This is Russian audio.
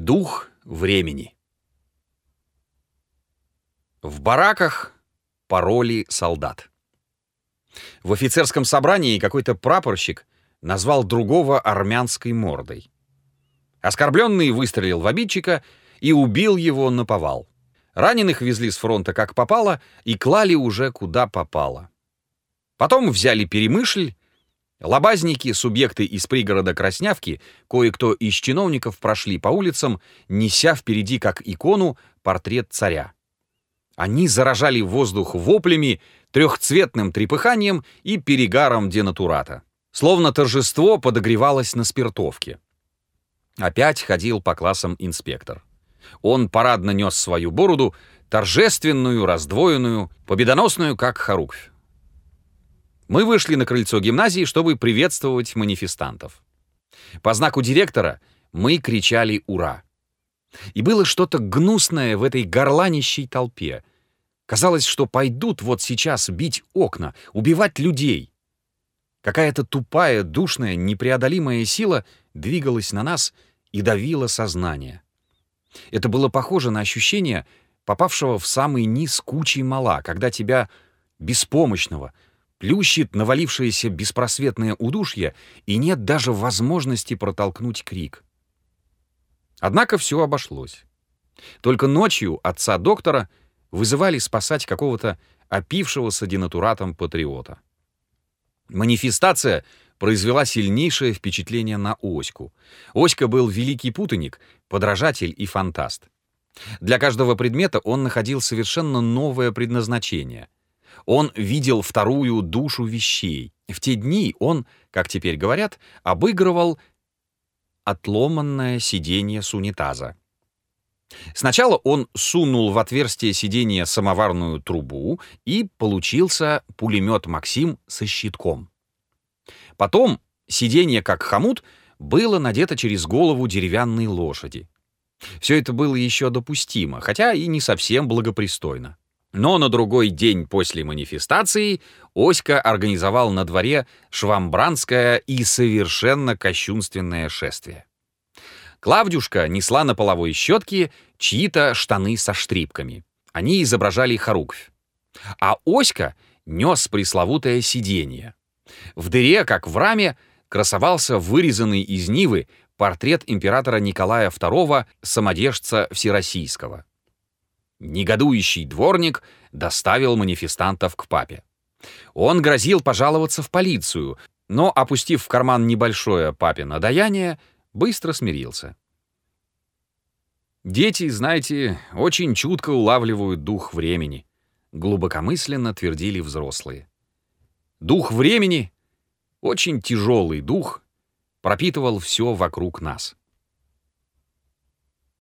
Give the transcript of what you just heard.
Дух времени. В бараках пароли солдат. В офицерском собрании какой-то прапорщик назвал другого армянской мордой. Оскорбленный выстрелил в обидчика и убил его на повал. Раненых везли с фронта как попало и клали уже куда попало. Потом взяли Перемышль Лобазники, субъекты из пригорода Краснявки, кое-кто из чиновников прошли по улицам, неся впереди как икону портрет царя. Они заражали воздух воплями, трехцветным трепыханием и перегаром денатурата. Словно торжество подогревалось на спиртовке. Опять ходил по классам инспектор. Он парадно нес свою бороду, торжественную, раздвоенную, победоносную, как хоруквь. Мы вышли на крыльцо гимназии, чтобы приветствовать манифестантов. По знаку директора мы кричали «Ура!». И было что-то гнусное в этой горланищей толпе. Казалось, что пойдут вот сейчас бить окна, убивать людей. Какая-то тупая, душная, непреодолимая сила двигалась на нас и давила сознание. Это было похоже на ощущение попавшего в самый низ кучи мала, когда тебя, беспомощного, плющит навалившееся беспросветное удушье, и нет даже возможности протолкнуть крик. Однако все обошлось. Только ночью отца доктора вызывали спасать какого-то опившегося денатуратом патриота. Манифестация произвела сильнейшее впечатление на Оську. Оська был великий путаник, подражатель и фантаст. Для каждого предмета он находил совершенно новое предназначение — он видел вторую душу вещей. В те дни он, как теперь говорят, обыгрывал отломанное сиденье с унитаза. Сначала он сунул в отверстие сиденья самоварную трубу, и получился пулемет «Максим» со щитком. Потом сиденье, как хомут, было надето через голову деревянной лошади. Все это было еще допустимо, хотя и не совсем благопристойно. Но на другой день после манифестации Оська организовал на дворе швамбранское и совершенно кощунственное шествие. Клавдюшка несла на половой щетке чьи-то штаны со штрипками. Они изображали хоруквь. А Оська нес пресловутое сиденье. В дыре, как в раме, красовался вырезанный из Нивы портрет императора Николая II, самодержца Всероссийского. Негодующий дворник доставил манифестантов к папе. Он грозил пожаловаться в полицию, но, опустив в карман небольшое папино даяние, быстро смирился. «Дети, знаете, очень чутко улавливают дух времени», — глубокомысленно твердили взрослые. «Дух времени, очень тяжелый дух, пропитывал все вокруг нас».